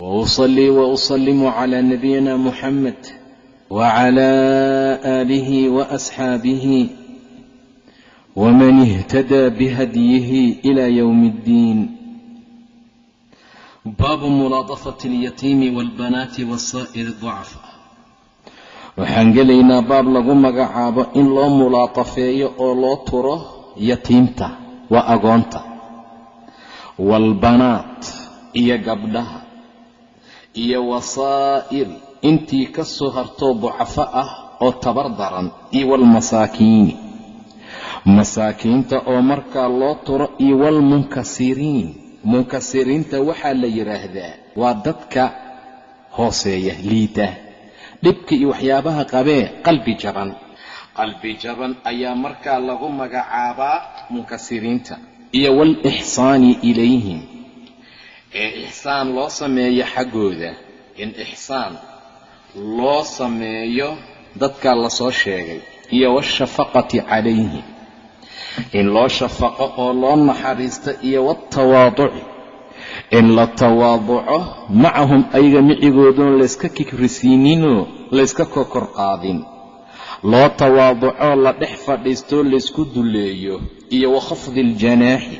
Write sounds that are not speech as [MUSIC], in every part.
وأصلي وأسلم على نبينا محمد وعلى آله وأصحابه ومن اهتدى بهديه إلى يوم الدين باب ملاطفة اليتيم والبنات والسائر الضعفاء waxaan gelaynaa baab lagu magacaabo in loo mulaatafeeyo oo loo turo yatiimta waa agoonta waalbanaat iyo gabdhaha iyo wasaa'ir intii ka soo hartoo ducafo ah oo tabar daran iyo masaakiinta oo markaa loo turo iyo munkasiriinta waxaa la yidhaahdaa waa dadka hooseeya liita dhibka iyo waxyaabaha qabee qalbi jaban. Qalbi jaban ayaa markaa lagu magacaabaa munkasiriinta iyo waalixsaani ilayhim ee ixsaan loo sameeyo xaggooda. In ixsaan loo sameeyo dadkaa la soo sheegay. Iyo waalshafaqati calayhim in loo shafaqo oo loo naxariisto iyo waaltawaaduci in la tawaaduco macahum ayaga micigooduna layska kikrisiininoo layska kokor qaadin. Loo tawaaducoo la dhex fadhiistoo laysku dulleeyo iyo wakhafdi aljanaaxi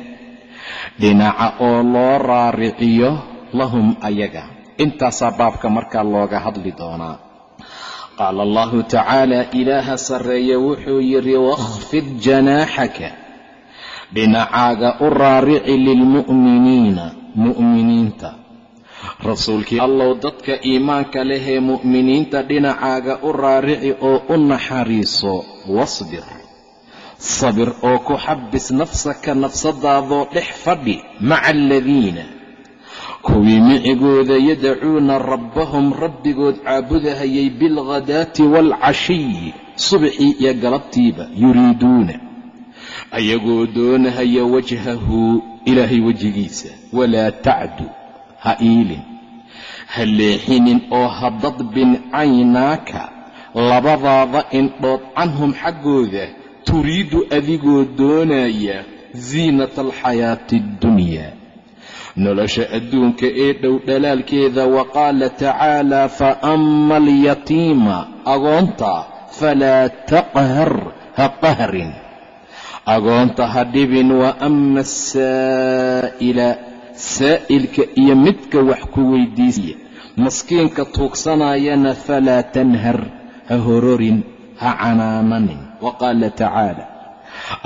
dhinaca oo loo raariciyo lahum ayaga. Intaasaa baabka markaa looga hadli doonaa. Qaala allahu tacaala ilaaha sarreeye wuxuu yidhi wakhfid janaaxaka. Dhinacaaga u raarici lilmu'miniina mu'miniinta. Rasuulkii allow dadka iimaanka lehee mu'miniinta dhinacaaga u raarici oo u naxariiso wasbir sabir oo ku xabis nafsaka nafsadaadoo dhex fadhi maca aladiina kuwii micigooda yadacuuna rabbahum rabbigood caabudahayay bilghadaati waalcashiyi subaxii iyo galabtiiba yuriiduuna. Ayagoo doonahaya wajhahu ilaahay wejigiisa walaa tacdu ha iilin. Ha leexinin oo ha dadbin caynaaka labadaada indhood canhum xaggooda turiidu adigoo doonaya ziinata alxayaati addunyaa nolosha adduunka ee dhow dhalaalkeeda wa qaala tacaala fa ama alyatiima agoonta falaa taqhar ha qahrin. Agoonta ha dhibin wa ama asaa'ila saa'ilka iyo midka wax ku weydiisaya maskiinka tuugsanayana falaa tanhar ha hororin ha canaananin wa qaala tacaala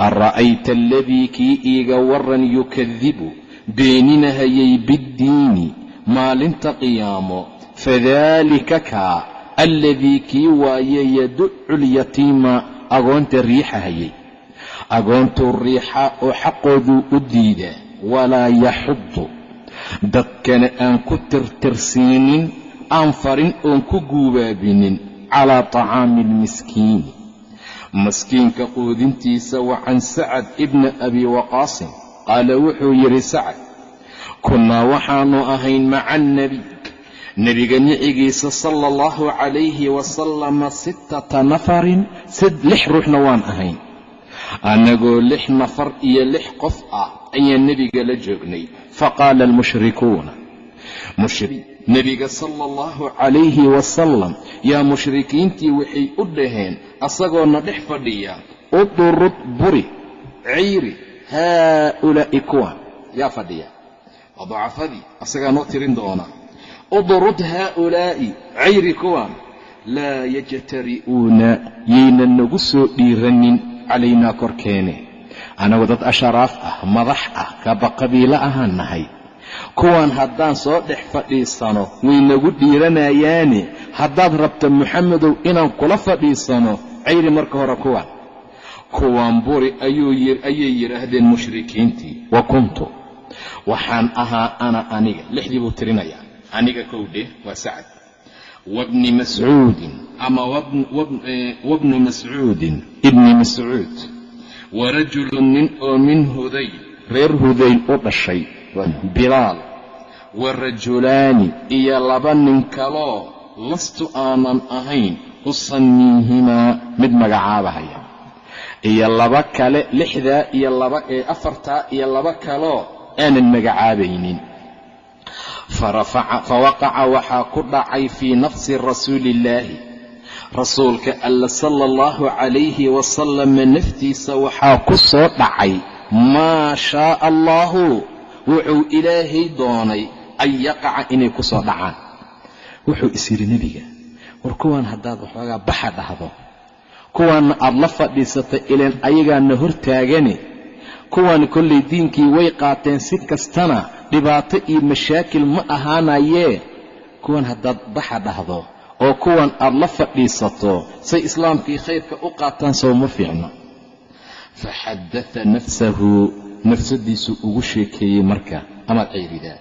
ara'ayta aladii kii iiga waran yukadibu beeninahayay biddiini maalinta qiyaamo fadaalika kaa alladii kii waaye yaducu lyatiima agoonta riixahayay agoontuu riixa oo xaqooduu u diida walaa yaxudu dadkana aan ku tirtirsiinin aan farin oon ku guubaabinin calaa tacaami almiskiini maskiinka quudintiisa wa can sacad ibni abi waqaasin qaala wuxuu yidhi sacad kunnaa waxaannu ahayn maca annebiy nebiga nicigiisa sala allahu calayhi wasalama sittata nafarin lix ruuxna waan ahayn. Annagoo lix nafar iyo lix qof ah ayaan nebiga la joognay. Faqaala almushrikuuna nebiga sala allahu calayhi wasalam yaa mushrikiintii waxay u dhaheen asagoona dhex fadhiya udurud buri cayri haaulaa'i kuwan yaa fadhiya. Waa dacafadii asagaa noo tirin doona. Udurud haaulaa'i cayri kuwan laa yajtari'uuna yaynan nagu soo dhiiranin calaynaa korkeene. Annagu dad asharaaf ah madax ah kaba qabiilo ahaan nahay kuwan haddaan soo dhex fadhiisano way nagu dhiiranayaane haddaad rabta moxamedow inaan kula fadhiisano cayri marka hore kuwan kuwan buri ayay yidhaahdeen mushrikiintii. Wa kuntu waxaan ahaa ana aniga. Lixdii buu tirinayaa aniga kowdhe waa sacad. Wabni mascuudin. Ama wabnu mascuudin. Ibni mascuud. Wa rajulun nin oo min hudayl reer hudayl u dhashay bilaal wa rajulaani iyo laba nin kaloo lastu aanan ahayn usamiihimaa mid magacaabahaya iyo laba kale lixdaa iyo laba ee afartaa iyo laba kaloo aanan magacaabaynin. Fawaqaca waxaa ku dhacay fii nafsi rasuuli illaahi rasuulka alla sala allahu calayhi wasalama naftiisa waxaa ku soo dhacay maa shaaa allahu wuxuu ilaahay doonay an yaqaca inay ku soo dhacaan. Wuxuu is nebiga war kuwaan haddaad waxoogaa baxa dhahdo kuwaanna aad la fadhiisatay ileen ayagaana hortaagane kuwaan kollay diinkii way qaateen si kastana dhibaato iyo mashaakil ma ahaanayee? Kuwan haddaad baxa dhahdo oo kuwan aad la fadhiisato say islaamkii khayrka u qaataan sow ma fiicno. Fa xaddata nafsahu nafsadiisu ugu sheekeeyey marka amaad cayridaa.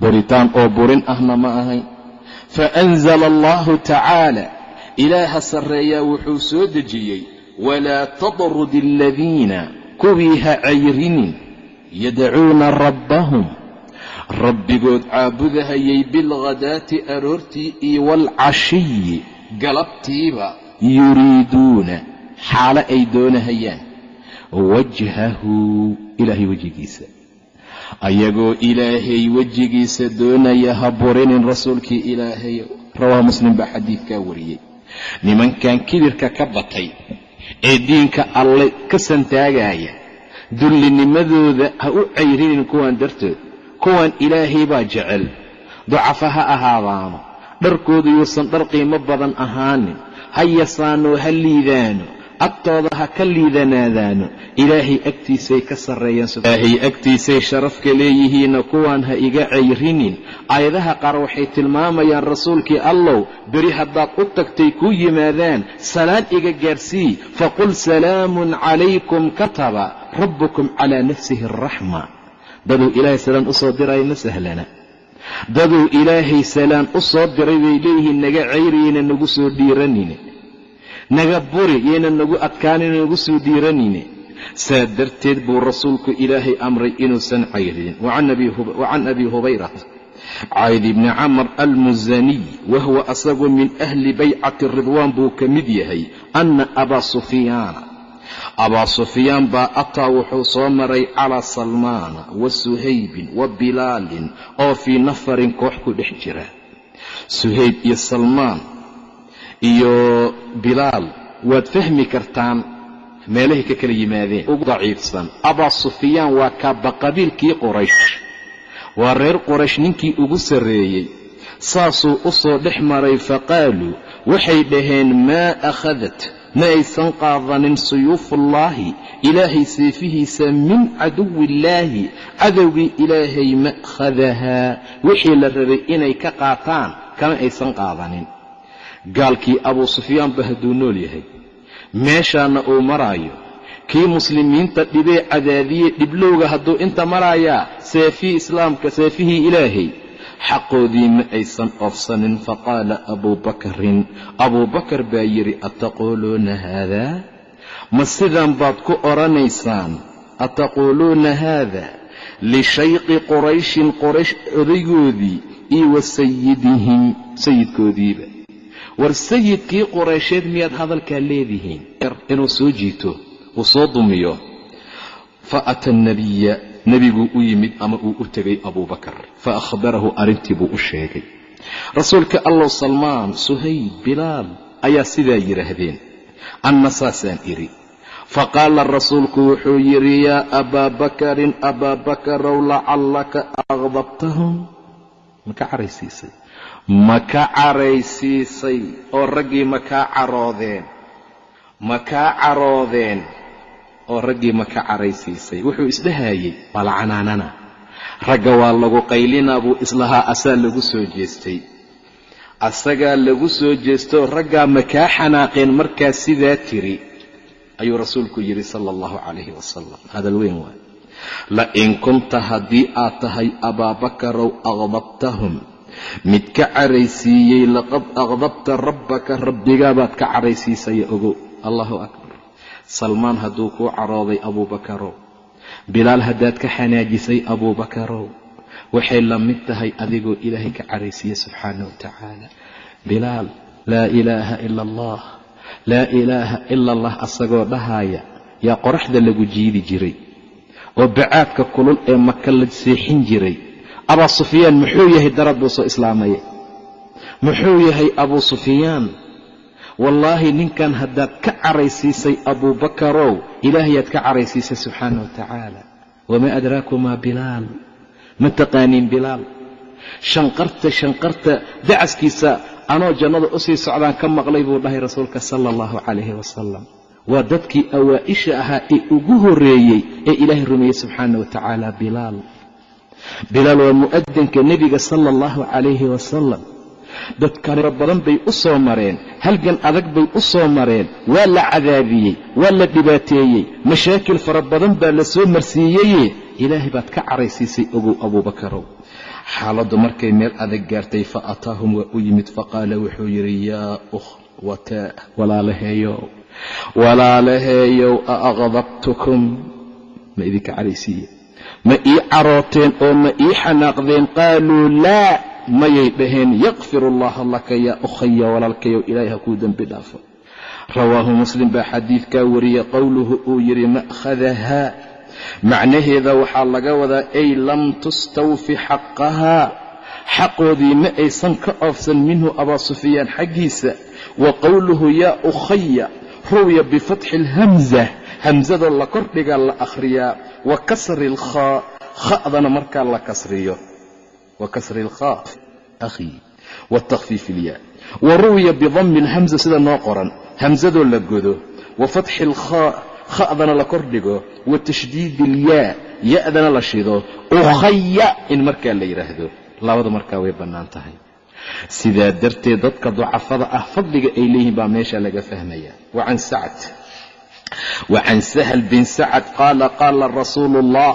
Buritaan oo burin ahna ma ahayn fa anzala allahu tacaala ilaaha sarreeyaa wuxuu soo dejiyey walaa tadrud aladiina kuwii ha cayrinin yadacuuna rabbahum. Rabbigood caabudahayay bilghadaati aroortii iyo waalcashiyi galabtiiba yuriiduuna xaalo ay doonahayaan wajhahu ilaahay wejigiisa. Ayagoo ilaahay wejigiisa doonaya ha burinin rasuulkii ilaahay rawaahu muslim baa xadiidkaa wariyey. Nimankan kibirka ka batay ee diinka alle ka santaagaya dullinimadooda ha u cayrinin kuwan dartood kuwan ilaahay baa jecel. Ducafa ha ahaadaano dharkoodu yuusan dhar qiimo badan ahaanin ha yasaanoo ha liidaano agtooda ha ka liidanaadaano ilaahay agtiisay ka sarreeyeenilaahay agtiisay sharafka leeyihiinna kuwaan ha iga cayrinin aayadaha qaar waxay tilmaamayaan rasuulkii allow beri haddaad u tagtay kuu yimaadaan salaan iga gaarsii faqul salaamun calaykum kataba rabbukum calaa nafsihi araxma daduu ilaahay salaan u soo diray ma sahlana. Daduu ilaahay salaan u soo diray bay leeyihiin naga cayriyeyna nagu soo dhiiranine naga buri yayna nagu adkaanina nagu soo dhiiranine saa darteed buu rasuulku ilaahay amray inuusan cayrin wa can abi hubayrat cayd ibni camar almusaniy wahuwa asagu min ahli baycati ridwaan buu ka mid yahay anna abaa sufyaana abaa sufyaan baa ataa wuxuu soo maray calaa salmaana wa suhaybin wa bilaalin oo fii nafarin koox ku dhex jira. Suhayb iyo salmaan iyo bilaal waad fahmi kartaan meelahay ka kala yimaadeen. Ugu daciifsan abaa sufyaan waa kaaba qabiilkii quraysh. Waa reer quraysh ninkii ugu sarreeyey. Saasuu u soo dhex maray faqaaluu waxay dhaheen maa akhadat ma aysan qaadanin suyuufuullaahi ilaahay seefihiisa min caduwiillaahi cadowgii ilaahay ma'khadahaa wixii la rabay inay ka qaataan kama aysan qaadanin gaalkii abuu sufyaanba hadduu nool yahay. Meeshaana uu maraayo. Kii muslimiinta dhibee cadaadiyey dhiblowga hadduu inta maraayaa seefihii islaamka seefihii ilaahay xaqoodii ma aysan oofsanin faqaala abuu bakarin abuu bakar baa yidhi ataquuluuna haadaa ma sidan baad ku odhanaysaan ataquuluuna haada lishayqi qurayshin qoraysh odaygoodii iyo wa sayidihim sayidkoodiiba war sayidkii quraysheed miyaad hadalkaa leedihiin? Inuu soo jiito uu soo dumiyo. Fa ata anabiya nebiguu u yimid ama uu u tegay abuubakar. Fa akhbarahu arrintii buu u sheegay. Rasuulka allow salmaan suhayb bilaal ayaa sidaa yidhaahdeen. Anna saasaan idhi fa qaala rasuulku wuxuu yidhi yaa abaa bakarin abaa bakarow lacallaka aqdabtahum ma ka caraysiisay ma ka caraysiisay oo raggii ma kaa caroodeen. Ma kaa caroodeen oo raggii ma ka caraysiisay. Wuxuu isdhahayey waa la canaanana. Ragga waa lagu qaylinaa buu islahaa asaa lagu soo jeestay. Asagaa lagu soo jeestoo raggaa ma kaa xanaaqeen markaa sidaa tiri ayuu rasuulku yidhi sala allahu calayhi wasalam hadal weyn waay. La in kunta haddii aad tahay abaabakarow aqdabtahum mid ka caraysiiyey laqad aqdabta rabbaka rabbigaabaad ka caraysiisaya ogow. Allahu akbar. Salmaan hadduu kuu carooday abuubakarow bilaal haddaad ka xanaajisay abuubakarow waxay la mid tahay adigoo ilaahay ka caraysiiye subxaana wa tacaala. Bilaal laa ilaaha ila allah laa ilaaha ila allah asagoo dhahaaya yaa qoraxda lagu jiidi jiray oo bacaadka kulul ee maka la seexin jiray abaa sufyaan muxuu yahay darad buu soo islaamaya muxuu yahay abuu sufyaan. Wallaahi ninkan haddaad ka caraysiisay abuubakarow ilaahayaad ka caraysiisay subxaana wa tacaala. Wamaa adraakumaa bilaal? Ma taqaaniin bilaal? Shanqarta shanqarta dacaskiisa anoo jannada u sii socdaan ka maqlay buu dhahay rasuulka sala allahu calayhi wasalam waa dadkii awaa'isha ahaa ee ugu horreeyey ee ilaahay rumeeyey subxaana wa tacaala bilaal bilaal waa mu'adinka nebiga sala allahu calayhi wasalam dad kale badan bay u soo mareen halgan adag bay u soo mareen. Waa la cadaabiyey waa la dhibaateeyey. Mashaakil fara badan baa la soo marsiiyeye ilaahay baad ka caraysiisay ogow abuubakarow. Xaaladdu markay meel adag gaartay fa ataahum waa u yimid faqaala wuxuu yidhi yaa ukhwataa walaalaheeyow walaalaheeyow a aqdabtukum ma idinka caraysiiye ma ii carooteen oo ma ii xanaaqdeen? Qaaluu laa mayay dhaheen. Yakfir allaha laka yaa ukhaya walaalkayow ilaahay ha kuu dembi dhaafo. Rawaahu muslim baa xadiidkaa wariyey qowluhu uu yidhi ma'khadahaa macnaheeda waxaa laga wadaa ay lam tustawfi xaqahaa xaqoodii ma aysan ka oofsan minhu abaa sufyaan xaggiisa. Wa qowluhu yaa ukhaya ruwiya bifatxi alhamza hamsada la kordhigaa la akhriyaa wa kasri alkhaa kha'dana markaa la kasriyo. Wa kasri alkhaa akhii watakfiif ilyaa wa ruwiya bidammi alhamza sida noo qoran. Hamsadoo la godo. Wa fatxi alkhaa kha'dana la kordhigo wa tashdiidi ilyaa ya'dana la shido. Ukhaya in markaa la yidhaahdo labada markaa way bannaan tahay. Sidaa darteed dadka ducafada ah fadliga ay leeyihiin baa meesha laga fahmaya wa can sacd wa can sahl bin sacad qaala qaala rasuulu ullah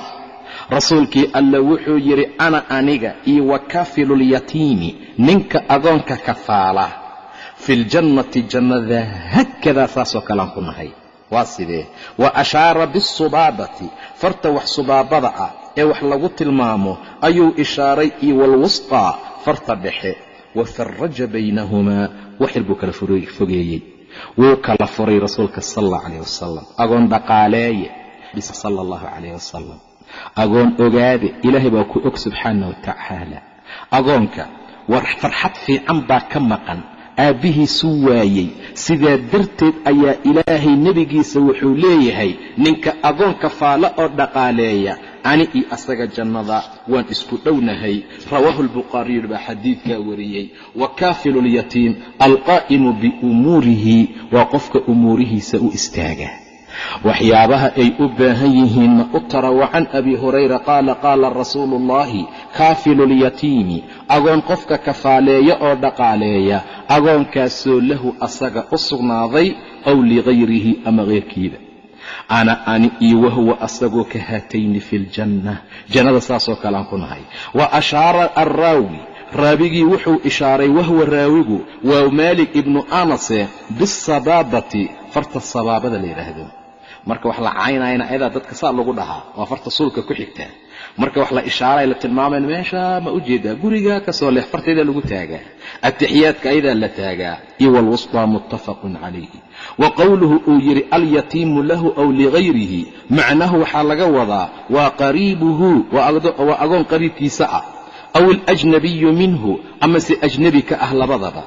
rasuulkii alla wuxuu yidhi ana aniga iyo wa kaafilulyatiimi ninka agoonka kafaala fi ljannati jannada hakadaa saasoo kalean ku nahay. Waa sidee? Wa ashaara bisubaabati farta wax subaabada ah ee wax lagu tilmaamo ayuu ishaaray iyo walwustaa farta dhexe. Wa faraja baynahumaa waxyar buu kala fogeeyey wuu kala furay rasuulka sal allah calayh wasalam agoon dhaqaaleeye sala allahu calayh wasalam agoon ogaade ilaahay baa ku og subxaana wa tacaala agoonka war farxad fiican baa ka maqan. Aabbihiisuu waayey. Sidaa darteed ayaa ilaahay nebigiisa wuxuu leeyahay ninka agoonka faala oo dhaqaaleeya ani iyo asaga jannada waan isku dhownahay. Rawaahu albukhaariyu baa xadiidkaa wariyey. Wa kaafilu lyatiim alqaa'imu biumuurihi waa qofka umuurihiisa u istaaga. Waxyaabaha ay u baahan yihiinna u tara wa can abi hurayra qaala qaala rasuulu ullahi kaafilu lyatiimi agoon qofka kafaaleeya oo dhaqaaleeya agoonkaasoo lahu asaga u sugnaaday aw ligayrihi ama keyrkiiba ana ani iyo wahuwa asagoo ka haatayni fi ljanna jannada saasoo kalean ku nahay. Wa ashaara alraawi raawigii wuxuu ishaaray wahwa raawigu. Waa maalik ibnu anase bisabaabati farta sabaabada la yidhaahdo marka wax la caynayana ayadaa dadka saa lagu dhahaa waa farta suulka ku xigtaa marka wax la ishaaray la tilmaamayn meesha ma u jeedaa. Gurigaa ka soo leh fartaydaa lagu taagaa. Atixiyaadka ayadaa la taagaa. Iyo walwustaa muttafaqun calayhi. Wa qowluhu uu yidhi alyatiimu lahu aw ligayrihi macnahu waxaa laga wadaa waa qariibuhu waa agoon qariibkiisa ah. Aw alajnabiyu minhu amase ajnebi ka ah labadaba.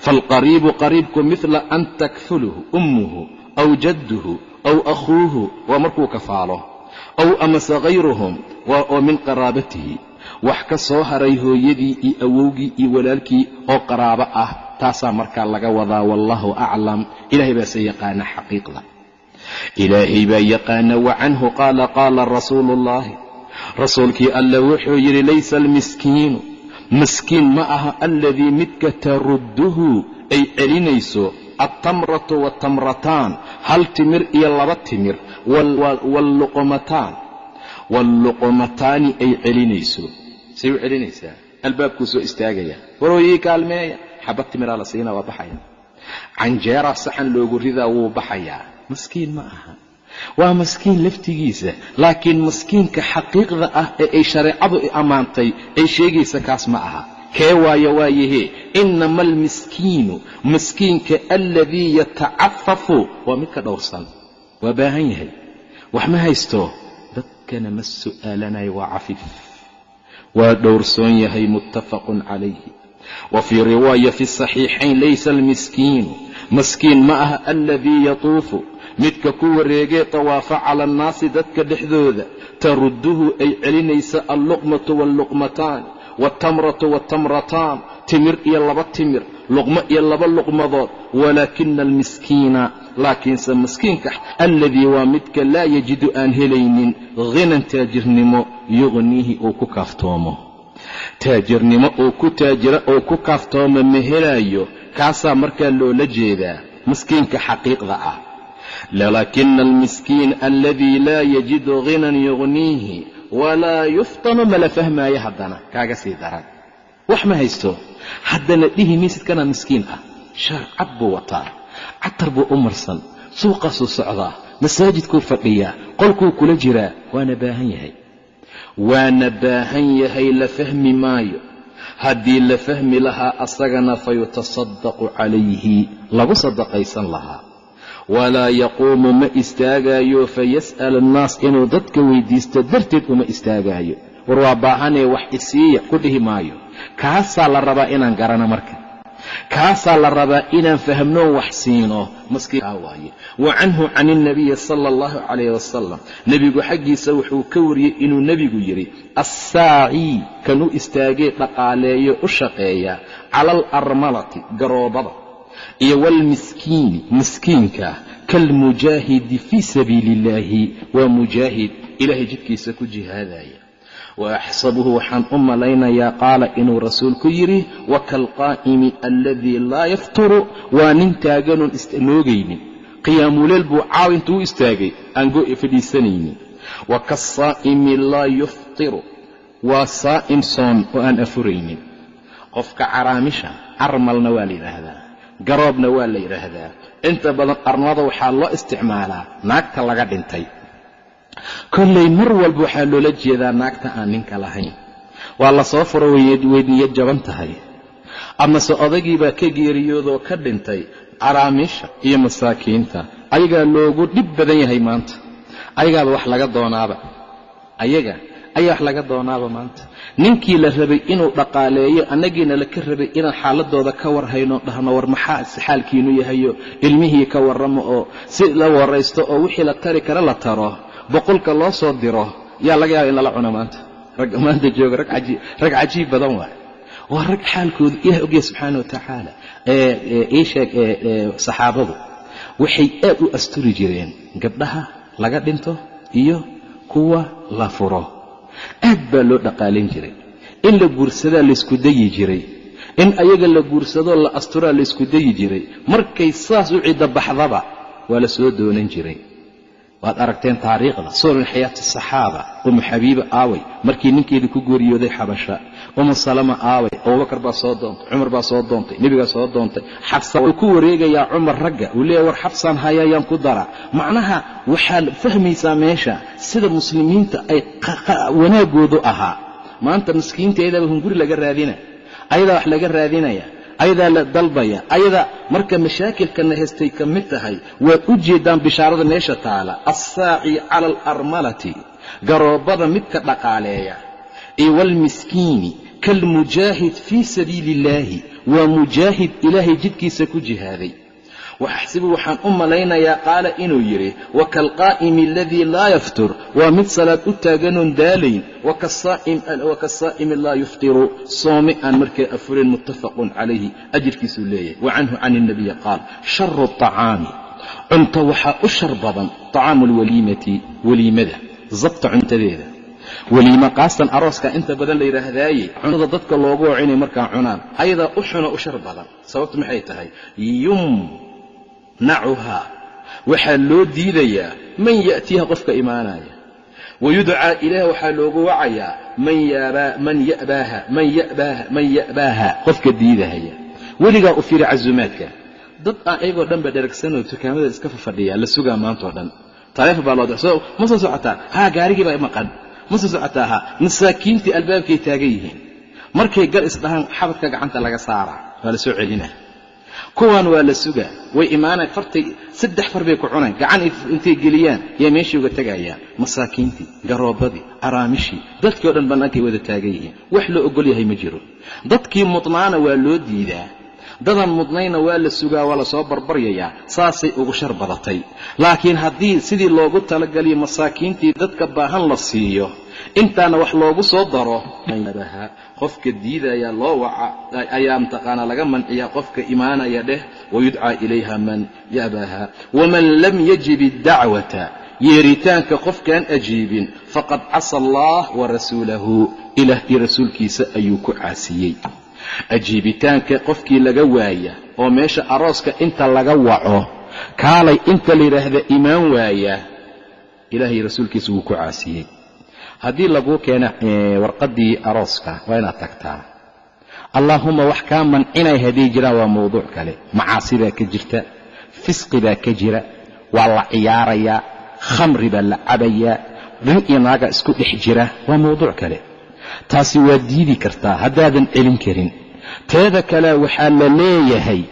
Faalqariibu qariibku midla an takfuluhu ummuhu aw jadduhu aw akhuuhu. Waa markuu kafaalo aw amase hayruhum waa oo min qaraabatihi. Wax ka soo haray hooyadii iyo awowgii iyo walaalkii oo qaraabo ah taasaa markaa laga wadaa wallaahu aclam. Ilaahay baase yaqaana xaqiiqda. Ilaahay baa yaqaana wa canhu qaala qaala rasuulu ullaahi rasuulkii alla wuxuu yidhi laysa almiskiinu. Miskiin ma aha aladii midka tarudduhu ay celinayso altamratu waatamrataan hal timir iyo laba timir waalluqmataan waalluqmataani ay celinayso. Say u celinaysaa albaabkuu soo istaagaya. Warooyii kaalmeeya. Xabad timiraa la siina waa baxaya. Canjeeraa saxan loogu ridaa wuu baxayaa. Maskiin ma aha. Waa maskiin laftigiisa. Laakiin maskiinka xaqiiqda ah ee ay shareecadu ammaantay ay sheegaysa kaas ma aha. Kee waayo waayahee inama almiskiinu maskiinka aladii yatacafafu waa midka dhowrsan waa baahan yahay. Wax ma haysto. Dadkana ma su'aalanayo waa cafiif. Waa dhowrsoon yahay muttafaqun calayhi. Wa fii riwaaya fi saxiixayn laysa almiskiinu. Maskiin ma aha aladii yatuufu. Midka ku wareegee tawaafa cala annaasi dadka dhexdooda. Tarudduhu ay celinaysa alluqmatu waalluqmataan waaltamratu waaltamrataan timir iyo laba timir luqmo iyo laba luqmadood walaakina almiskiina laakiinse maskiinka alladii waa midka laa yajidu aan helaynin ghinan taajirnimo yuqhniihi uu ku kaaftoomo. Taajirnimo uu ku taajira uu ku kaaftoomo ma helaayo kaasaa markaa loola jeedaa maskiinka xaqiiqda ah. Laakina almiskiin aladii laa yajidu ghinan yuqhniihi walaa yuftanu mala fahmaayo haddana kaaga sii daran wax ma haysto? Haddana dhihi maysidkana miskiin ah. Shaar cad buu wataa catar buu u marsan suuqaasuu socdaa masaajidkuu fadhiyaa qolkuu kula jiraa waana baahan yahay. Waana baahan yahay la fahmi maayo. Haddii la fahmi lahaa asagana fayutasaddaqu calayhi lagu sadaqaysan lahaa. Walaa yaquumu ma istaagaayo fayas'al annaas inuu dadka weydiisto darteed uma istaagaayo. War waa baahanee wax isiiya ku dhihi maayo kaasaa la rabaa inaan garano marka. Kaasaa la rabaa inaan fahmnoon wax siino. Maskiinkaa waaye. Wa canhu can ilnabiyi sala allahu calayh wasalam nebigu xaggiisa wuxuu ka wariyey inuu nebigu yidhi assaacii kan u istaagee dhaqaaleeyo u shaqeeya cala alarmalati garoobada iyo waalmiskiini miskiinka kaalmujaahidi fii sabiili illaahi waa mujaahid. Ilaahay jidkiisa ku jihaadaya wa axsabuhu waxaan u malaynayaa qaala inuu rasuulku yidhi wa kaalqaa'imi aladii laa yafturu waa nin taaganoon istanoogaynin qiyaamuleel buu caaw intuu u istaagay aan go' fadhiisanaynin wa kaasaa'imi laa yuftiru waa saa'im soon oo aan afuraynin qofka caraamisha carmalna waa la yidhaahdaa garoobna waa la yidhaahdaa inta badan armada waxaa loo isticmaalaa naagta laga dhintay kollay mar walba waxaa loola jeedaa naagta aan ninka lahayn. Waa la soo furo way niyad jaban tahay. Amase odagiibaa ka geeriyoodoo ka dhintay caraamiisha iyo masaakiinta. Ayagaa loogu dhib badan yahay maanta. Ayagaaba wax laga doonaaba. Ayaga ayaa wax laga doonaaba maanta. Ninkii la rabay inuu dhaqaaleeyo annagiina laka rabay inaan xaaladooda ka warhayno dhahno war maxaa xaalkiinu yahayo ilmihii ka warramo oo si la waraysto oo wixii la tari kara la taro boqolka loo soo diro yaa laga yaaba in lala cuno maanta. Ragga maanta jooga rag cajiib badan waay. Waa rag xaalkooda ilaah ogya subxaana wa tacaala saxaabadu. Waxay aad u asturi jireen gabdhaha laga dhinto iyo kuwa la furo. Aad baa loo dhaqaalayn jiray. In la guursadaa laysku dayi jiray. In ayaga la guursadoo la asturaa laysku dayi jiray. Markay saas u cidda baxdaba waa la soo doonan jiray waad aragteen taariikhda? Min xayaati asaxaaba umu xabiiba aaway. Markii ninkeedii ku geeriyooday xabasha. Umu salama aaway. Abubakar baa soo doontay. Cumar baa soo doontay. Nebigaa soo doontay. Xabsa wuu ku wareegayaa cumar ragga. Uu leeyahy war xabsaan hayayaan ku dara macnaha waxaad fahmaysaa meesha sida muslimiinta ay wanaaggoodu ahaa. Maanta miskiinta ayadaaba hunguri laga raadina. Ayadaa wax laga raadinaya ayadaa la dalbaya ayadaa marka mashaakilkana haystay ka mid tahay waad u jeeddaan bishaarada meesha taala assaaci cala alarmalati garoobada midka dhaqaaleeya iyo waalmiskiini kaalmujaahid fii sabiili illaahi waa mujaahid ilaahay jidkiisa ku jihaaday waxsibu waxaan u malaynayaa qaala inuu yidhi wa kaalqaa'imi aladii laa yaftur waa mid salaad u taaganoon daalayn wakasaa'imi laa yuftiru. Soome aan markaa afurin muttafaqun calayhi ajirkiisuu leeyahay. Wa canhu can ilnabiyi qaal sharu acaami cunto waxaa u shar badan طacaamu alwaliimati weliimada zabta cuntadeeda. Weliimo qaastan arooska inta badan la yidhaahdaaye cuntada dadka loogu waco inay markaa cunaan ayadaa u xuno u shar badan. Sababtu maxay tahay yumnacuhaa waxaa loo diidayaa man ya'tiiha qofka imaanaya wayudcaa ilaah waxaa loogu wacayaa man man yabaaha qofka diidahaya weligaa u fiiri casuumaadka dad aan ayagoo dhan ba dheragsanoo dukaamada iska fafadhiya la sugaa maantao dhan taleefon baa loo dir ma soo socotaa haa gaarigii baa maqan ma soo socotaa haa masaakiintii albaabkay taagan yihiin markay gal isdhahaan xabadka gacanta laga saara waa la soo celina kuwan waa la sugaa. Way imaanay fartay saddex far bay ku cunayn gacan intay geliyaan yaa meeshii uga tegayaan masaakiintii garoobadii araamishii dadkii o dhan bannaankay wada taagan yihiin. Wax loo ogol yahay ma jiro. Dadkii mudnaana waa loo diidaa. Dadan mudnayna waa la sugaa waa la soo barbaryayaa. Saasay ugu shar badatay laakiin haddii sidii loogu talagaliyo masaakiintii dadka baahan la siiyo intaana wax loogu soo daro. Qofka diidaya loo waca ayaa mataqaanaa laga manciyaa qofka imaanaya dheh wayudcaa ilayha man yabaha waman lam yajib iddacwata yeeritaanka qofkaan ajiibin faqad casa allah wa rasuulahu. Ilaah iyo rasuulkiisa ayuu ku caasiyey. Ajiibitaanka qofkii laga waaya oo meesha arooska inta laga waco kaalay inta la yidhaahda imaan waaya ilaahay rasuulkiisa wuu ku caasiyey haddii laguu keena warqaddii arooska waa inaad tagtaa. Allaahuma wax kaa mancinay hadday jiraan waa mawduuc kale. Macaasidaa ka jirta fisqi baa ka jira waa la ciyaarayaa khamri baa la cabayaa nin iyo naaga isku dhex jira waa mawduuc kale. Taasi waa diidi kartaa haddaadan celin karin. Teeda kale waxaa la leeyahay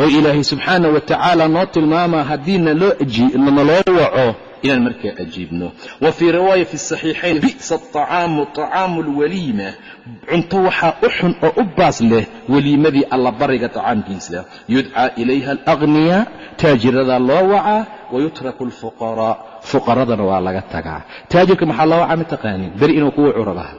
oo ilaahay subxaana wa tacaala noo tilmaamaa haddii naloo waco inaan markaa ajiibno. Wa fii riwaaya fi saxiixayn bi'sa acaamu acaamu lwaliima cunto waxaa u xun oo u baas leh weliimadii allabariga tacaamkiisa yudcaa ilayha alagniyaa taajiradaa loo wacaa wayutraku alfuqaraa fuqaradana waa laga tagaa. Taajirka maxaa loo wacaa ma taqaanin beri inuu kuwa curabaa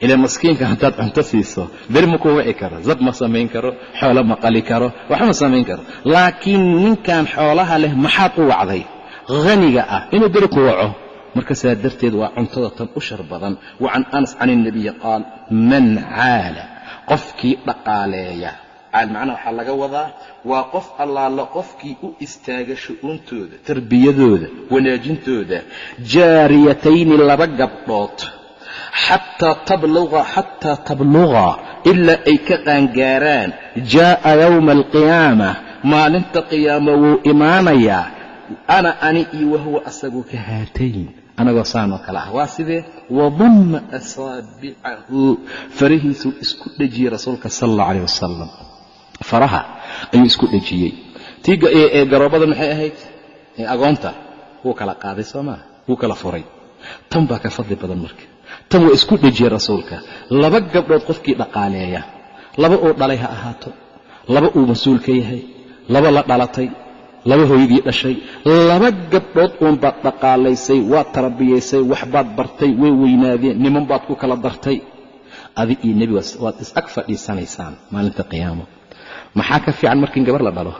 ila maskiinka haddaad cunto siiso beri ma ku waci karo. Zab ma samayn karo xoolo ma qali karo waxma samayn karo. Laakiin ninkan xoolaha leh maxaad u wacday? Haniga ah inuu beri ku waco. Marka saa darteed waa cuntada tan u shar badan. Wa can anas can الnabiyi qaal man caala qofkii dhaqaaleeya. Caal macnaha waxaa laga wadaa waa qof allaala qofkii u istaaga shu'uuntooda tarbiyadooda wanaajintooda jaariyatayni laba gabdhood xataa tabluga ilaa ay ka qaangaaraan jaa'a yowma alqiyaama maalinta qiyaama wuu imaanayaa ana ani iyo wahuwa asagu ka haatayn anagoo saanoo kale ah waa sidee? wadumma asaabicahu farahiisuu isku dhejiyey rasuulka sala allah calayh wasalam faraha ayuu isku dhejiyey tii ee garoobada maxay ahayd agoonta wuu kala qaaday soo maa wuu kala furay tan baa ka fadli badan marka tan waa isku dhejiyey rasuulka laba gabdhood qofkii dhaqaaleeya laba uu dhalay ha ahaato laba uu mas'uul ka yahay laba la dhalatay laba hooyadii dhashay laba gabdhood uunbaad dhaqaalaysay waad tarbiyaysay waxbaad bartay way weynaadeen niman baad ku kala dartay. Adi iyo nebi waad is-ag fadhiisanaysaan maalinta qiyaamo. Maxaa ka fiican markiin gabar la dhalo?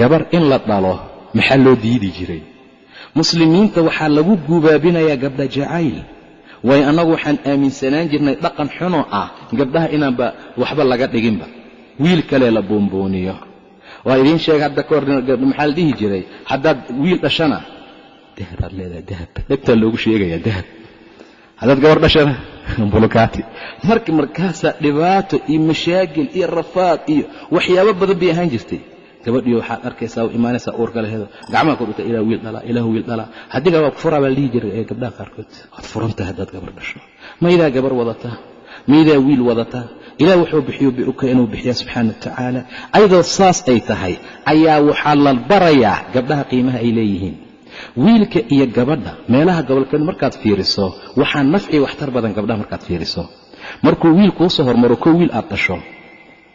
Gabar in la dhalo maxaa loo diidi jiray? Muslimiinta waxaa lagu gubaabinayaa gabdha jacayl. Waayo annagu waxaan aaminsanaan jirnay dhaqan xunoo ah gabdhaha inaanba waxba laga dhiginba. Wiil kalee la boombooniyo waa idiin sheega hadda ka hor maxaa la dhihi jiray? Haddaad wiil dhashana? Dahabaad leedahay dahab. Dhegtaa loogu sheegayaa dahab. Haddaad gabar dhashana? [LAUGHS] Bulukaati. Marka markaasaa dhibaato iyo mashaakil iyo rafaad iyo waxyaabo badan bay ahaan jirtay. Gabadhiyo waxaad arkaysaa imaanaysaa uurka laheedo gacmaha kordhuta ilah wiil dhalaa ilah wiil dhalaa haddii gabaa kufuraa baa la dhihi jiray ee gabdhaha qaarkood waad furantahay haddaad gabar dhasho. Maydaa gabar wadataa maydaa wiil wadataa ilah wuxuu bixiyo biuka inuu bixiya subxaana wa tacaala ayadoo saas ay tahay ayaa waxaa la barayaa gabdhaha qiimaha ay leeyihiin. Wiilka iyo gabadha meelaha gobolkeed markaad fiiriso waxaa nafci waxtar badan gabdhaha markaad fiiriso. Markuu wiil kuu soo hormaro ko wiil aad dhasho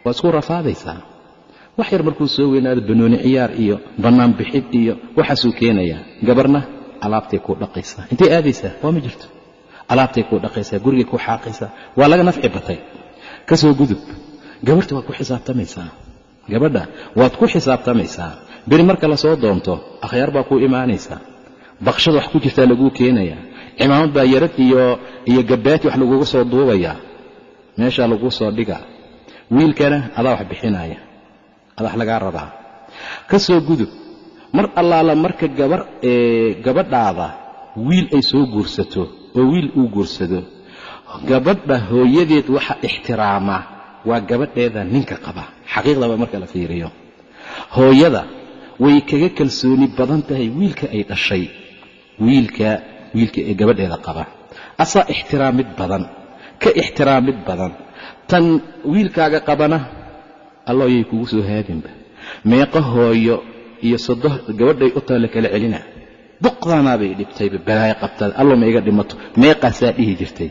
waa isku rafaadaysaa. Wax yar markuu soo weynaado banooni ciyaar iyo bannaan bixid iyo waxaasuu keenayaa. Gabarna alaabtay kuu dhaqaysaa. Intay aadaysaa? Waa ma jirto alaabtay kuu dhaqaysaa gurigay kuu xaaqaysaa waa laga nafci batay. Ka soo gudub gabarhta waad ku xisaabtamaysaa gabadha waad ku xisaabtamaysaa beri marka la soo doonto akhyaar baa kuu imaanaysaa. Baqshada wax ku jirtaa laguu keenayaa. Cimaamad baa yarad iyo iyo gabaati wax lagugu soo duubayaa meeshaa laguu soo dhigaa. Wiilkana adaa wax bixinaya adaa wax lagaa rabaa. Ka soo gudub mar allaala marka gabar gabadhaada wiil ay soo guursato oo wiil uu guursado. Gabadha hooyadeed waxa ixtiraamaa waa gabadheeda ninka qaba. Xaqiiqdaba marka la fiiriyo. Hooyada way kaga kalsooni badan tahay wiilka ay dhashay. Wiilka wiilka ee gabadheeda qaba. Asaa ixtiraamid badan ka ixtiraamid badan. Tan wiilkaaga qabana alloyay kugu soo haadinba. Meeqa hooyo iyo sodo gabadhay u taalla kala celina duqdaanaabay dhibtayba balaayo qabtaad allo ma iga dhimato. Meeqaasaa dhihi jirtay.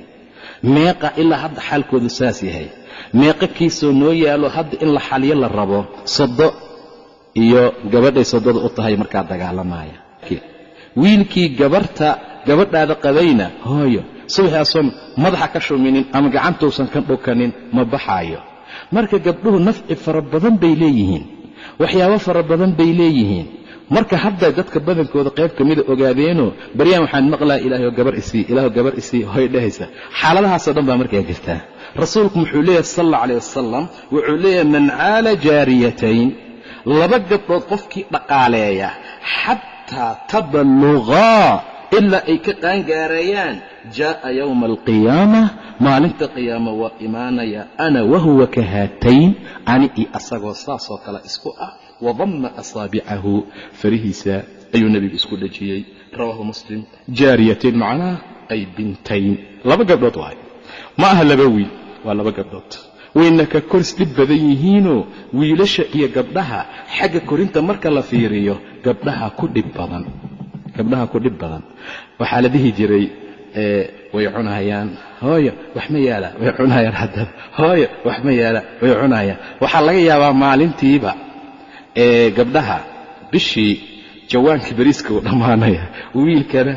Meeqa ilaa hadda xaalkoodu saas yahay. Meeqa kiisoo noo yaalo hadda in la xaliyo la rabo sodo iyo gabadhay sodada u tahay markaa dagaalamaya. Wiilkii gabarta gabadhaada qabayna hooyo subaxaasoon madaxa ka shuminin ama gacantousan ka dhukanin ma baxaayo. Marka gabdhuhu nafci fara badan bay leeyihiin. Waxyaabo fara badan bay leeyihiin marka hadda dadka badankooda qayb ka mida ogaadeenoo baryaan waxaan maqlaa ilaahay oo gabar isii ilaah gabar isii hoy dhahaysa xaaladahaasoo dhan baa markaa jirtaa. Rasuulku wuxuu leeyahay sal alla calayh wasalam wuxuu leeyahay man caala jaariyatayn laba gabdhood qofkii dhaqaaleeya xataa taballuqaa ilaa ay ka qaangaarayaan jaa'a yowma alqiyaama maalinta qiyaama waa imaanaya ana wahuwa ka haatayn. Ani iyo asagoo saasoo kale isku ah wadamma asaabicahu. Farihiisa ayuu nebigu isku dhejiyey. Rawaahu muslim. Jaariyatain macnaha ay bintayn. Laba gabdhood waay ma aha laba wiil waa laba gabdhood. Wayna ka koris dhib badan yihiinoo wiilasha iyo gabdhaha. Xagga korinta marka la fiiriyo gabdhaha ku dhib badan. Gabdhaha ku dhib badan. Waxaa la dhihi jiray way cunayaan hooyo wax ma yaalla. Way cunayaan haddana hooyo wax ma yaalla. Way cunayaan waxaa laga yaabaa maalintiiba ee gabdhaha bishii jawaankii bariiska uu dhammaanaya. Wiilkana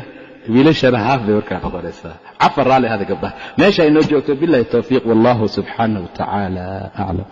wiilashana haaf bay markaa noqonaysaa cafar raalli hada gabdhaha. Meesha inoo joogto bilahi towfiiq wallahu subxaanah wa tacaala aclam